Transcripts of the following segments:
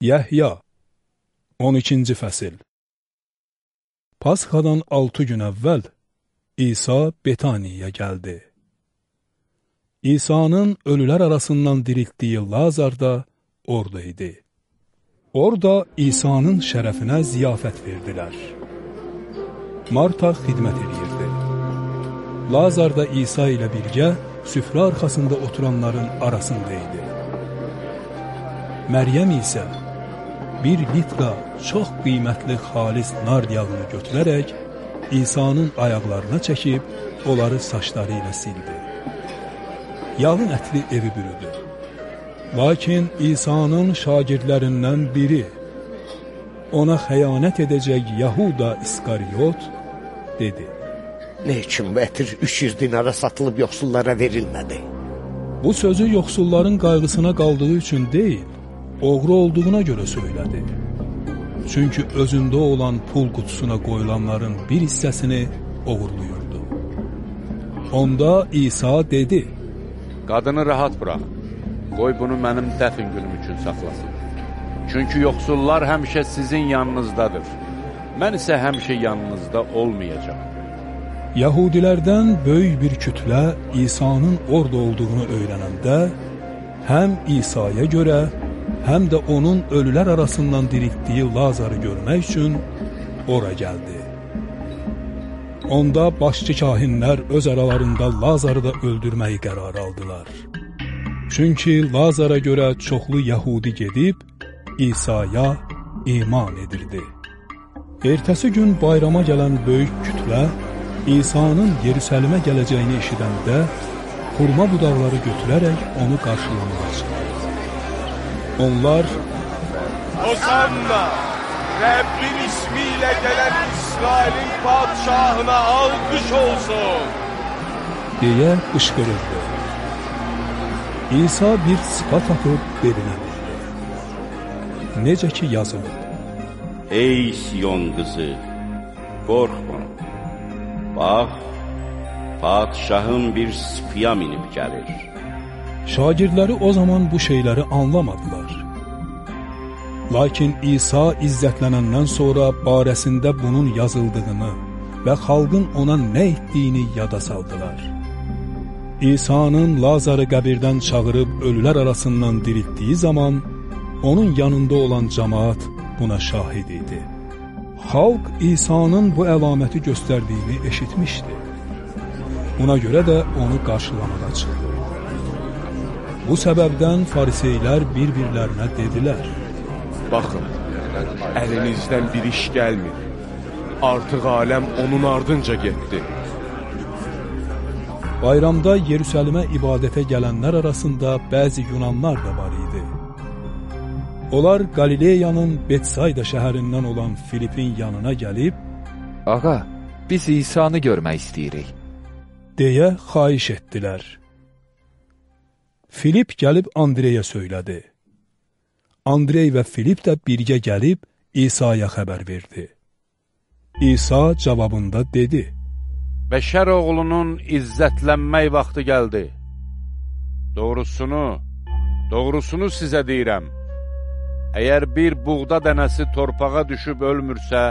Yəhya 12-ci fəsil Pasxadan 6 gün əvvəl İsa Betaniyaya gəldi. İsa'nın ölülər arasından diriltdiyi Lazar da orada idi. Orada İsa'nın şərəfinə ziyafət verdilər. Marta xidmət edirdi. Lazar da İsa ilə birgə süfrə arxasında oturanların arasında idi. Məryəm isə bir litra çox qiymətli xalis nard yağını götürərək İsa'nın ayaqlarına çəkib onları saçları ilə sildi. Yağın ətli evi bürüdü. Lakin İsa'nın şagirdlərindən biri ona xəyanət edəcək Yahuda İskariyot dedi. Ne üçün bu ətir 300 dinara satılıb yoxsullara verilmədi? Bu sözü yoxsulların qayğısına qaldığı üçün deyil, oğru olduğuna görə söylədi. Çünki özündə olan pul qutusuna qoyulanların bir hissəsini oğurluyurdu. Onda İsa dedi, Qadını rahat bırax, qoy bunu mənim dəfin günüm üçün saxlasın. Çünki yoxsullar həmişə sizin yanınızdadır, mən isə həmişə yanınızda olmayacaq. Yahudilərdən böyük bir kütlə İsa'nın orada olduğunu öyrənəndə, həm İsa'ya görə, həm də onun ölülər arasından diriltdiyi Lazarı görmək üçün ora gəldi. Onda başçı kahinlər öz aralarında Lazarı da öldürməyi qərar aldılar. Çünki Lazara görə çoxlu Yahudi gedib İsa'ya iman edirdi. Ertəsi gün bayrama gələn böyük kütlə İsa'nın Yerusəlimə gələcəyini eşidəndə xurma budaqları götürərək onu qarşılamağa çıxdı. Onlar Hosanna! Rabbin ismiyle gelen İsrail'in padişahına alkış olsun. deyə qışqırırdı. İsa bir sıpa tapıb belinə vurdu. Necə ki yazılıb. Ey Siyon qızı, qorxma. Bax, padişahın bir spiya minib gəlir. Şagirdləri o zaman bu şeyləri anlamadılar. Lakin İsa izzətlənəndən sonra barəsində bunun yazıldığını və xalqın ona nə etdiyini yada saldılar. İsa'nın Lazarı qəbirdən çağırıb ölülər arasından diriltdiyi zaman onun yanında olan cəmaat buna şahid idi. Xalq İsa'nın bu əlaməti göstərdiyini eşitmişdi. Buna görə də onu qarşılamağa çıxdı. Bu səbəbdən fariseylər bir-birlərinə dedilər, Bakın, elinizden bir iş gelmir. Artık alem onun ardınca gitti. Bayramda Yerusəlimə ibadətə gələnlər arasında bəzi Yunanlar da var idi. Onlar Qalileyanın Betsayda şəhərindən olan Filipin yanına gəlib, Ağa, biz İsa'nı görmək istəyirik. deyə xahiş etdilər. Filip gəlib Andreyə söylədi. Andrey və Filip də birgə gəlib İsa'ya xəbər verdi. İsa cavabında dedi, Bəşər oğlunun izzətlənmək vaxtı gəldi. Doğrusunu, doğrusunu sizə deyirəm. Əgər bir buğda dənəsi torpağa düşüb ölmürsə,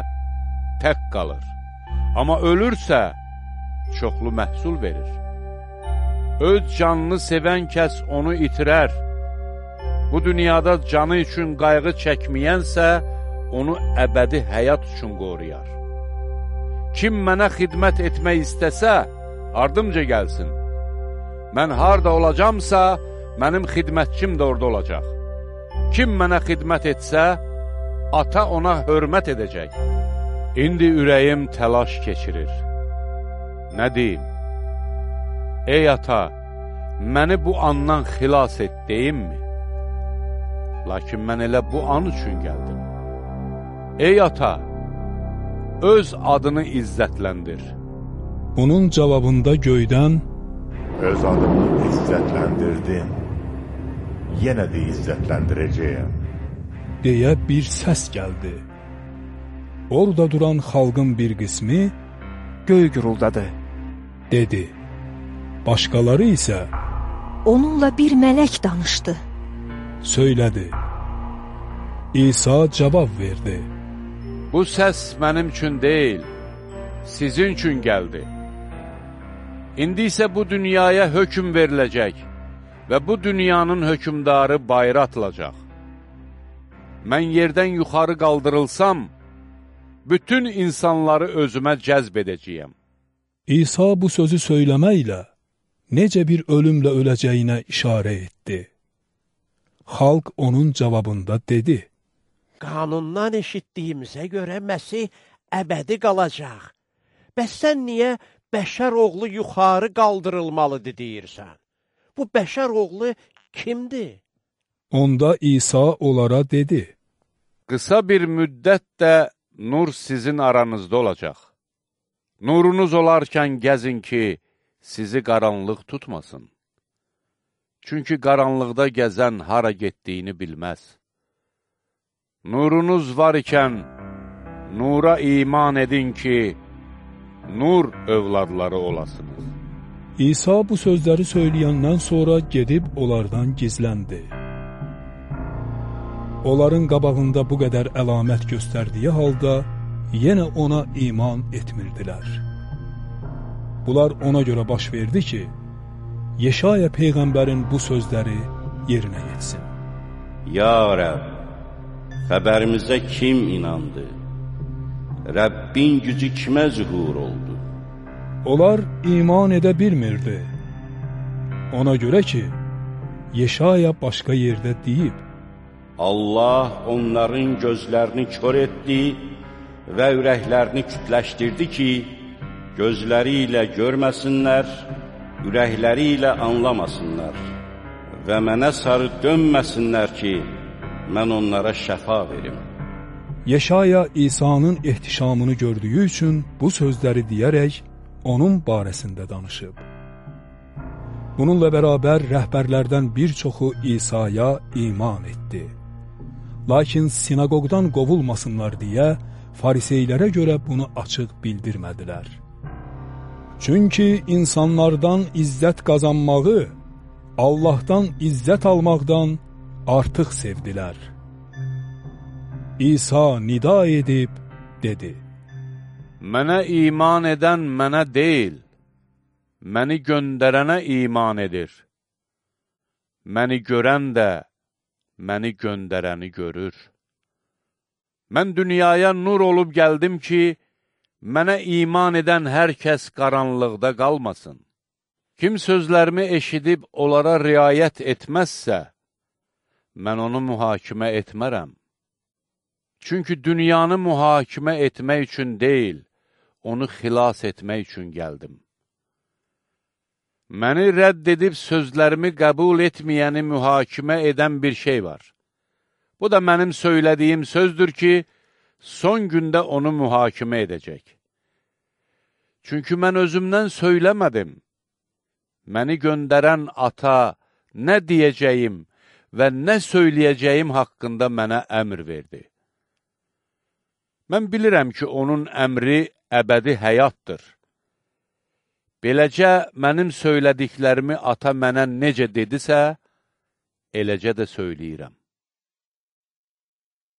tək qalır. Amma ölürsə, çoxlu məhsul verir. Öz canını sevən kəs onu itirər. Bu dünyada canı üçün qayğı çəkməyənsə, onu əbədi həyat üçün qoruyar. Kim mənə xidmət etmək istəsə, ardımca gəlsin. Mən harda olacamsa, mənim xidmətçim də orada olacaq. Kim mənə xidmət etsə, ata ona hörmət edəcək. İndi ürəyim təlaş keçirir. Nə deyim? Ey ata, məni bu andan xilas et, deyimmi? Lakin mən elə bu an üçün gəldim. Ey ata, öz adını izzətləndir. Bunun cavabında göydən Öz adımı izzətləndirdin. Yenə də izzətləndirəcəyəm. deyə bir səs gəldi. Orada duran xalqın bir qismi Göy guruldadı. dedi. Başqaları isə Onunla bir mələk danışdı. söylədi. İsa cavab verdi. Bu səs mənim üçün deyil, sizin üçün gəldi. İndi isə bu dünyaya hökm veriləcək və bu dünyanın hökmdarı bayra atılacaq. Mən yerdən yuxarı qaldırılsam, bütün insanları özümə cəzb edəcəyəm. İsa bu sözü söyləməklə necə bir ölümlə öləcəyinə işarə etdi. Xalq onun cavabında dedi, Qanundan eşitdiyimizə görə Məsih əbədi qalacaq. Bəs sən niyə bəşər oğlu yuxarı qaldırılmalıdır deyirsən? Bu bəşər oğlu kimdir? Onda İsa onlara dedi, Qısa bir müddət də nur sizin aranızda olacaq. Nurunuz olarkən gəzin ki, sizi qaranlıq tutmasın. Çünki qaranlıqda gəzən hara getdiyini bilməz. Nurunuz var ikən, nura iman edin ki, nur övladları olasınız. İsa bu sözləri söyləyəndən sonra gedib onlardan gizləndi. Onların qabağında bu qədər əlamət göstərdiyi halda yenə ona iman etmirdilər. Bunlar ona görə baş verdi ki, Yeşaya Peyğəmbərin bu sözləri yerinə yetsin. Ya Rəbb, xəbərimizə kim inandı? Rəbbin gücü kimə zühur oldu? Onlar iman edə bilmirdi. Ona görə ki, Yeşaya başqa yerdə deyib, Allah onların gözlərini kör etdi və ürəklərini kütləşdirdi ki, gözləri ilə görməsinlər, ürəkləri ilə anlamasınlar və mənə sarı dönməsinlər ki, mən onlara şəfa verim. Yeşaya İsa'nın ehtişamını gördüyü üçün bu sözləri deyərək onun barəsində danışıb. Bununla bərabər rəhbərlərdən bir çoxu İsa'ya iman etdi. Lakin sinagogdan qovulmasınlar deyə fariseylərə görə bunu açıq bildirmədilər. Çünki insanlardan izzət qazanmağı Allahdan izzət almaqdan artıq sevdilər. İsa nida edib dedi, Mənə iman edən mənə deyil, məni göndərənə iman edir. Məni görən də məni göndərəni görür. Mən dünyaya nur olub gəldim ki, mənə iman edən hər kəs qaranlıqda qalmasın. Kim sözlərimi eşidib onlara riayət etməzsə, mən onu mühakimə etmərəm. Çünki dünyanı mühakimə etmək üçün deyil, onu xilas etmək üçün gəldim. Məni rədd edib sözlərimi qəbul etməyəni mühakimə edən bir şey var. Bu da mənim söylədiyim sözdür ki, son gündə onu mühakimə edəcək. Çünki mən özümdən söyləmədim. Məni göndərən ata nə deyəcəyim və nə söyləyəcəyim haqqında mənə əmr verdi. Mən bilirəm ki, onun əmri əbədi həyatdır. Beləcə, mənim söylədiklərimi ata mənə necə dedisə, eləcə də söyləyirəm.